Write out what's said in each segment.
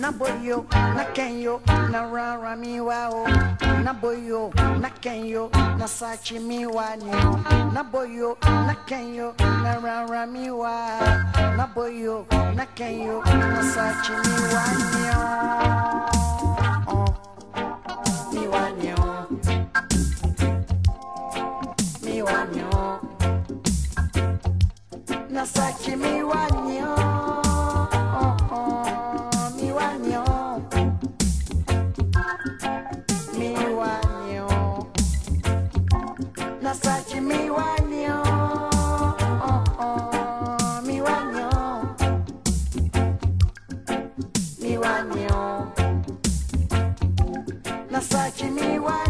na boyo na kenyo na rara mi wa o na boyo na kenyo na sachi mi wa ni na boyo na kenyo na rara mi wa. Na boyo na kenyo na sachi mi wa ni na mi wa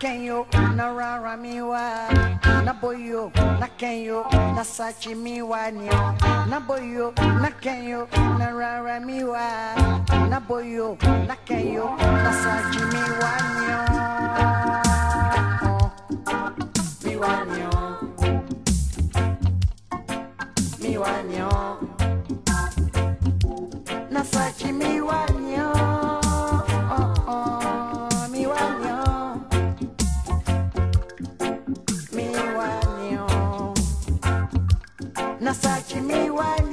kenyo na rara miwa na boyo na kenyo na sachi miwa na boyo na kenyo na rara miwa na boyo na kenyo na sachi miwa ni miwa ni miwa ni na saki miwani.